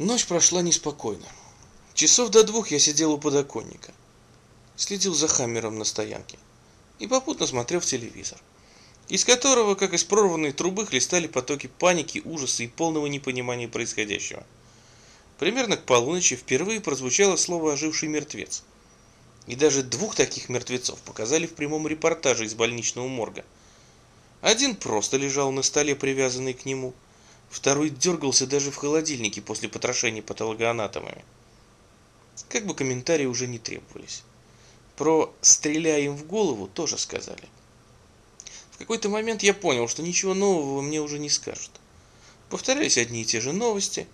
Ночь прошла неспокойно. Часов до двух я сидел у подоконника, следил за Хаммером на стоянке и попутно смотрел в телевизор, из которого, как из прорванной трубы, хлестали потоки паники, ужаса и полного непонимания происходящего. Примерно к полуночи впервые прозвучало слово «оживший мертвец». И даже двух таких мертвецов показали в прямом репортаже из больничного морга. Один просто лежал на столе, привязанный к нему. Второй дергался даже в холодильнике после потрошения патологоанатомами. Как бы комментарии уже не требовались. Про «стреляя им в голову» тоже сказали. В какой-то момент я понял, что ничего нового мне уже не скажут. Повторялись одни и те же новости.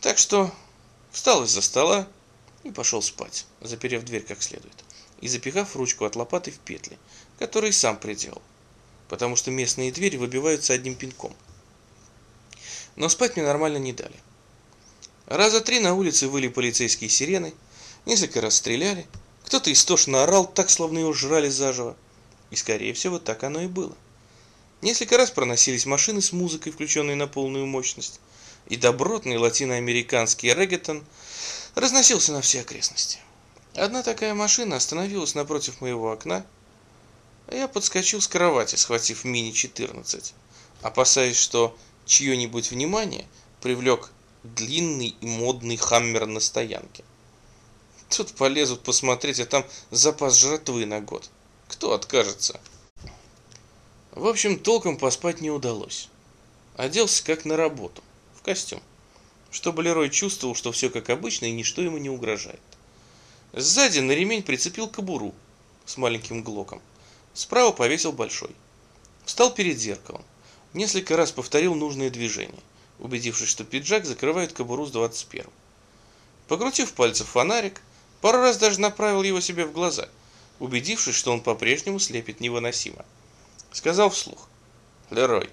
Так что встал из-за стола, и пошел спать, заперев дверь как следует, и запихав ручку от лопаты в петли, которые сам приделал, потому что местные двери выбиваются одним пинком. Но спать мне нормально не дали. Раза три на улице выли полицейские сирены, несколько раз стреляли, кто-то истошно орал, так словно его жрали заживо. И скорее всего так оно и было. Несколько раз проносились машины с музыкой, включенной на полную мощность, и добротный латиноамериканский регетон разносился на все окрестности. Одна такая машина остановилась напротив моего окна, а я подскочил с кровати, схватив мини-14, опасаясь, что чье-нибудь внимание привлек длинный и модный хаммер на стоянке. Тут полезут посмотреть, а там запас жратвы на год. Кто откажется? В общем, толком поспать не удалось. Оделся как на работу, в костюм чтобы Лерой чувствовал, что все как обычно и ничто ему не угрожает. Сзади на ремень прицепил кобуру с маленьким глоком. Справа повесил большой. Встал перед зеркалом. Несколько раз повторил нужные движения, убедившись, что пиджак закрывает кобуру с 21. Покрутив пальцем фонарик, пару раз даже направил его себе в глаза, убедившись, что он по-прежнему слепит невыносимо. Сказал вслух. «Лерой,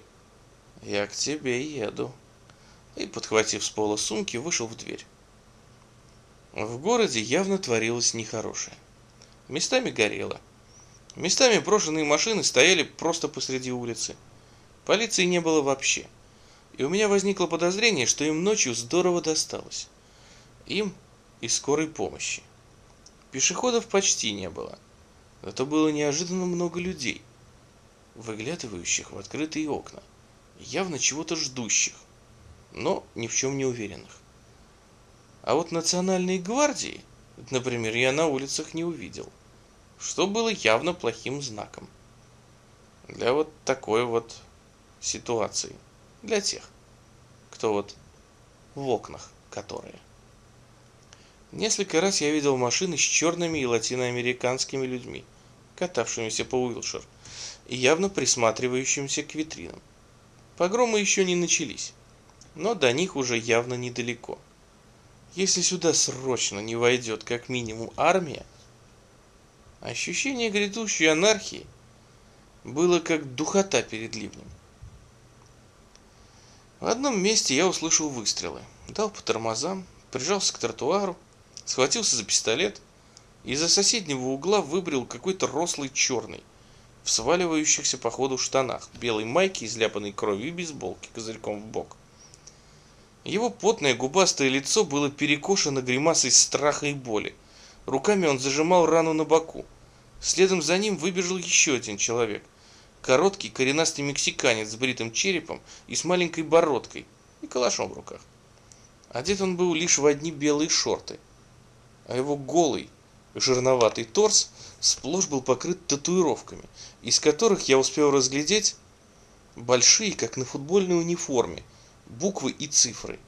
я к тебе еду» и, подхватив с пола сумки, вышел в дверь. В городе явно творилось нехорошее. Местами горело. Местами брошенные машины стояли просто посреди улицы. Полиции не было вообще. И у меня возникло подозрение, что им ночью здорово досталось. Им и скорой помощи. Пешеходов почти не было. Зато было неожиданно много людей, выглядывающих в открытые окна, явно чего-то ждущих но ни в чем не уверенных. А вот национальной гвардии, например, я на улицах не увидел, что было явно плохим знаком. Для вот такой вот ситуации. Для тех, кто вот в окнах которые. Несколько раз я видел машины с черными и латиноамериканскими людьми, катавшимися по Уилшир и явно присматривающимся к витринам. Погромы еще не начались но до них уже явно недалеко. Если сюда срочно не войдет как минимум армия, ощущение грядущей анархии было как духота перед ливнем. В одном месте я услышал выстрелы, дал по тормозам, прижался к тротуару, схватился за пистолет и из-за соседнего угла выбрил какой-то рослый черный, в сваливающихся по ходу штанах, белой майке, изляпанной кровью и бейсболке козырьком в бок. Его потное губастое лицо было перекошено гримасой страха и боли. Руками он зажимал рану на боку. Следом за ним выбежал еще один человек. Короткий коренастый мексиканец с бритым черепом и с маленькой бородкой и калашом в руках. Одет он был лишь в одни белые шорты, а его голый, жирноватый торс сплошь был покрыт татуировками, из которых я успел разглядеть большие, как на футбольной униформе, буквы и цифры.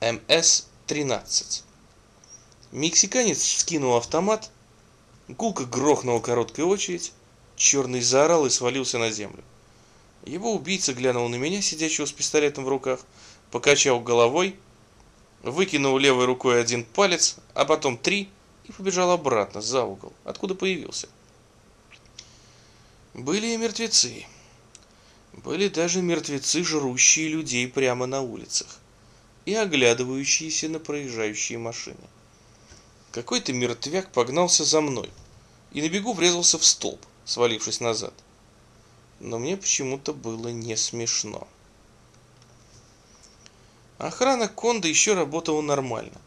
МС-13. Мексиканец скинул автомат, гулко грохнула короткая очередь, черный заорал и свалился на землю. Его убийца глянул на меня, сидящего с пистолетом в руках, покачал головой, выкинул левой рукой один палец, а потом три и побежал обратно за угол, откуда появился. Были и мертвецы. Были даже мертвецы, жрущие людей прямо на улицах и оглядывающиеся на проезжающие машины. Какой-то мертвяк погнался за мной и на бегу врезался в столб, свалившись назад. Но мне почему-то было не смешно. Охрана Конда еще работала нормально.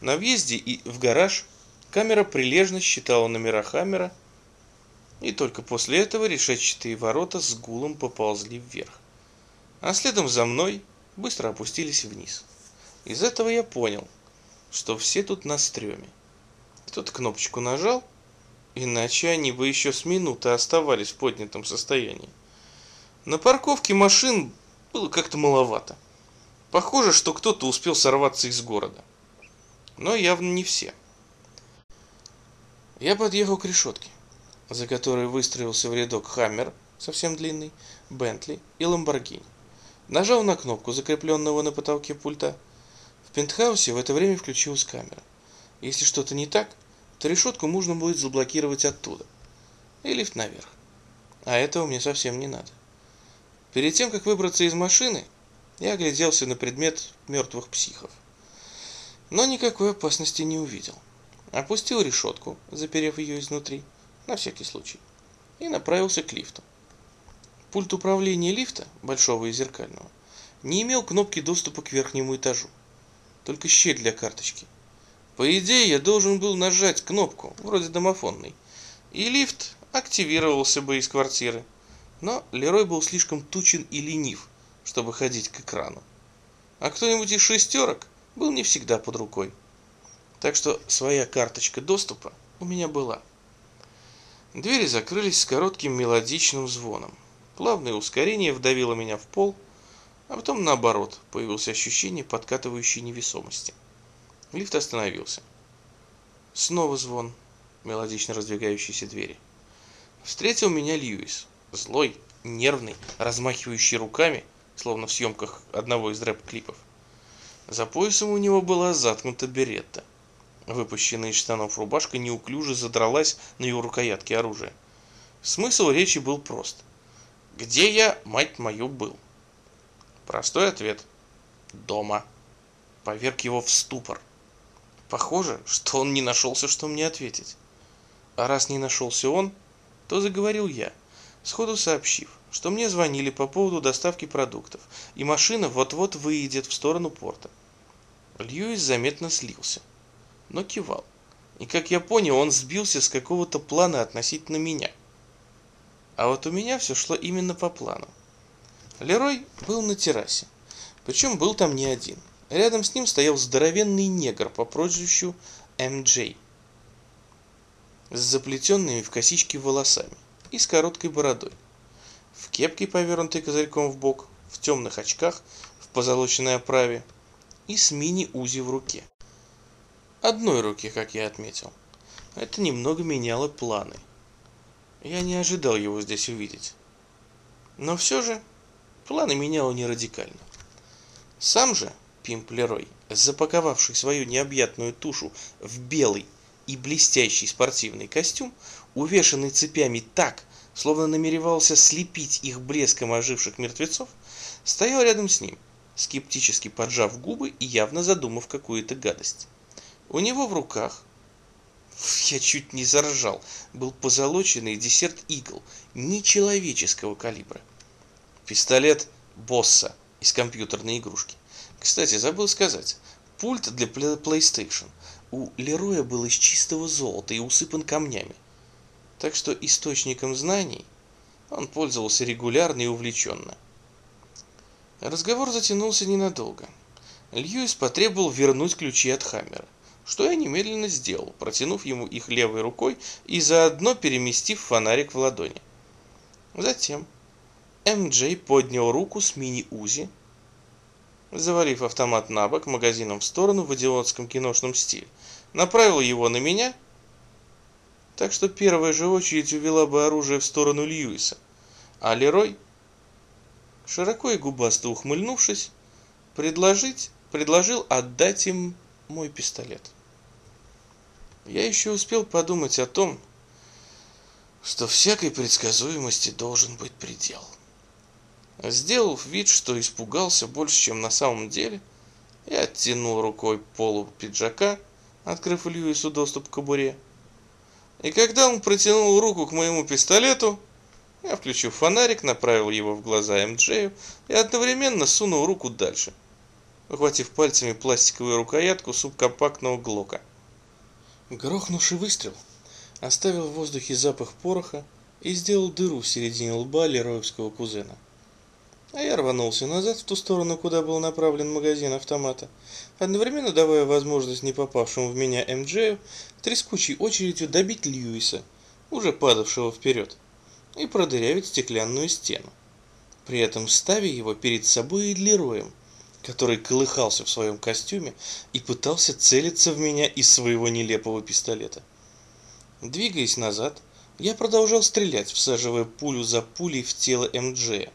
На въезде и в гараж камера прилежно считала номера Хаммера, и только после этого решетчатые ворота с гулом поползли вверх. А следом за мной быстро опустились вниз. Из этого я понял, что все тут на стреме. Кто-то кнопочку нажал, иначе они бы еще с минуты оставались в поднятом состоянии. На парковке машин было как-то маловато. Похоже, что кто-то успел сорваться из города. Но явно не все. Я подъехал к решетке, за которой выстроился в рядок Хаммер, совсем длинный, Бентли и Ламборгини. Нажал на кнопку, закрепленного на потолке пульта. В пентхаусе в это время включилась камера. Если что-то не так, то решетку можно будет заблокировать оттуда. И лифт наверх. А этого мне совсем не надо. Перед тем, как выбраться из машины, я огляделся на предмет мертвых психов. Но никакой опасности не увидел. Опустил решетку, заперев ее изнутри, на всякий случай, и направился к лифту. Пульт управления лифта, большого и зеркального, не имел кнопки доступа к верхнему этажу, только щель для карточки. По идее, я должен был нажать кнопку, вроде домофонной, и лифт активировался бы из квартиры. Но Лерой был слишком тучен и ленив, чтобы ходить к экрану. А кто-нибудь из шестерок был не всегда под рукой. Так что своя карточка доступа у меня была. Двери закрылись с коротким мелодичным звоном. Плавное ускорение вдавило меня в пол, а потом наоборот, появилось ощущение подкатывающей невесомости. Лифт остановился. Снова звон, мелодично раздвигающиеся двери. Встретил меня Льюис, злой, нервный, размахивающий руками – словно в съемках одного из рэп-клипов. За поясом у него была заткнута беретта. Выпущенная из штанов рубашка неуклюже задралась на его рукоятке оружия. Смысл речи был прост. «Где я, мать мою, был?» Простой ответ. «Дома». Поверг его в ступор. Похоже, что он не нашелся, что мне ответить. А раз не нашелся он, то заговорил я, сходу сообщив что мне звонили по поводу доставки продуктов, и машина вот-вот выедет в сторону порта. Льюис заметно слился, но кивал. И, как я понял, он сбился с какого-то плана относительно меня. А вот у меня все шло именно по плану. Лерой был на террасе, причем был там не один. Рядом с ним стоял здоровенный негр по прозвищу МД с заплетенными в косички волосами и с короткой бородой в кепке, повернутой козырьком в бок, в темных очках, в позолоченной оправе и с мини-узи в руке. Одной руки, как я отметил. Это немного меняло планы. Я не ожидал его здесь увидеть. Но все же планы меняло не радикально. Сам же Пимп Лерой, запаковавший свою необъятную тушу в белый и блестящий спортивный костюм, увешанный цепями так, словно намеревался слепить их блеском оживших мертвецов, стоял рядом с ним, скептически поджав губы и явно задумав какую-то гадость. У него в руках, я чуть не заржал, был позолоченный десерт игл нечеловеческого калибра. Пистолет Босса из компьютерной игрушки. Кстати, забыл сказать, пульт для PlayStation у Лероя был из чистого золота и усыпан камнями так что источником знаний он пользовался регулярно и увлеченно. Разговор затянулся ненадолго. Льюис потребовал вернуть ключи от Хаммера, что я немедленно сделал, протянув ему их левой рукой и заодно переместив фонарик в ладони. Затем МД поднял руку с мини-узи, завалив автомат на бок магазином в сторону в идиотском киношном стиле, направил его на меня – так что первая же очередь увела бы оружие в сторону Льюиса. А Лерой, широко и губасто ухмыльнувшись, предложить, предложил отдать им мой пистолет. Я еще успел подумать о том, что всякой предсказуемости должен быть предел. Сделав вид, что испугался больше, чем на самом деле, я оттянул рукой полу пиджака, открыв Льюису доступ к кобуре, и когда он протянул руку к моему пистолету, я, включив фонарик, направил его в глаза МДжею и одновременно сунул руку дальше. ухватив пальцами пластиковую рукоятку субкомпактного глока. Грохнувший выстрел оставил в воздухе запах пороха и сделал дыру в середине лба Лероевского кузена. А я рванулся назад в ту сторону, куда был направлен магазин автомата, одновременно давая возможность не попавшему в меня МДжею трескучей очередью добить Льюиса, уже падавшего вперед, и продырявить стеклянную стену, при этом ставя его перед собой и Лероем, который колыхался в своем костюме и пытался целиться в меня из своего нелепого пистолета. Двигаясь назад, я продолжал стрелять, всаживая пулю за пулей в тело МДжея,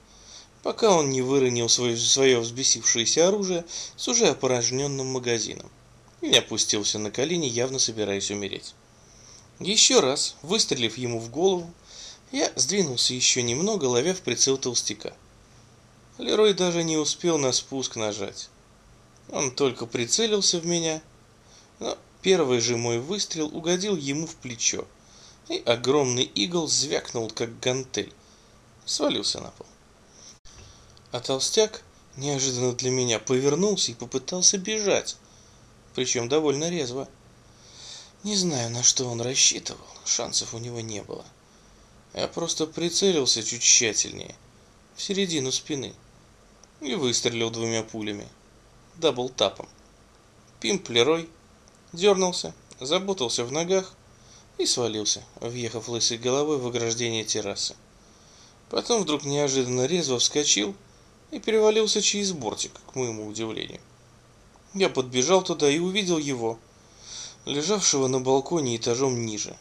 пока он не выронил свое, свое взбесившееся оружие с уже опорожненным магазином и опустился на колени, явно собираясь умереть. Еще раз, выстрелив ему в голову, я сдвинулся еще немного, ловя в прицел толстяка. Лерой даже не успел на спуск нажать. Он только прицелился в меня, но первый же мой выстрел угодил ему в плечо, и огромный игл звякнул, как гантель, свалился на пол. А толстяк неожиданно для меня повернулся и попытался бежать, причем довольно резво. Не знаю, на что он рассчитывал, шансов у него не было. Я просто прицелился чуть тщательнее, в середину спины, и выстрелил двумя пулями, дабл-тапом. Пимп Лерой дернулся, запутался в ногах и свалился, въехав лысой головой в ограждение террасы. Потом вдруг неожиданно резво вскочил и перевалился через бортик, к моему удивлению. Я подбежал туда и увидел его, лежавшего на балконе этажом ниже.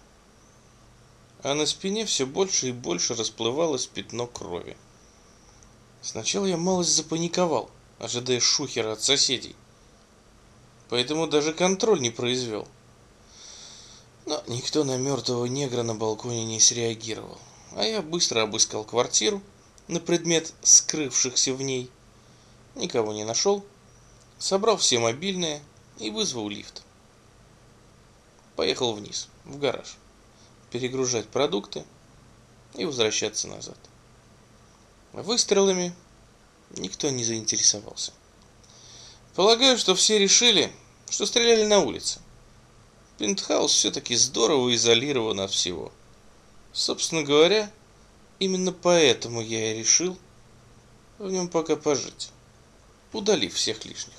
А на спине все больше и больше расплывалось пятно крови. Сначала я малость запаниковал, ожидая шухера от соседей. Поэтому даже контроль не произвел. Но никто на мертвого негра на балконе не среагировал. А я быстро обыскал квартиру на предмет скрывшихся в ней. Никого не нашел. Собрал все мобильные и вызвал лифт. Поехал вниз, в гараж. Перегружать продукты и возвращаться назад. Выстрелами никто не заинтересовался. Полагаю, что все решили, что стреляли на улице. Пентхаус все-таки здорово изолирован от всего. Собственно говоря, Именно поэтому я и решил в нем пока пожить, удалив всех лишних.